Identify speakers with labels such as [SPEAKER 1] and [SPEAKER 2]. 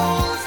[SPEAKER 1] Oh.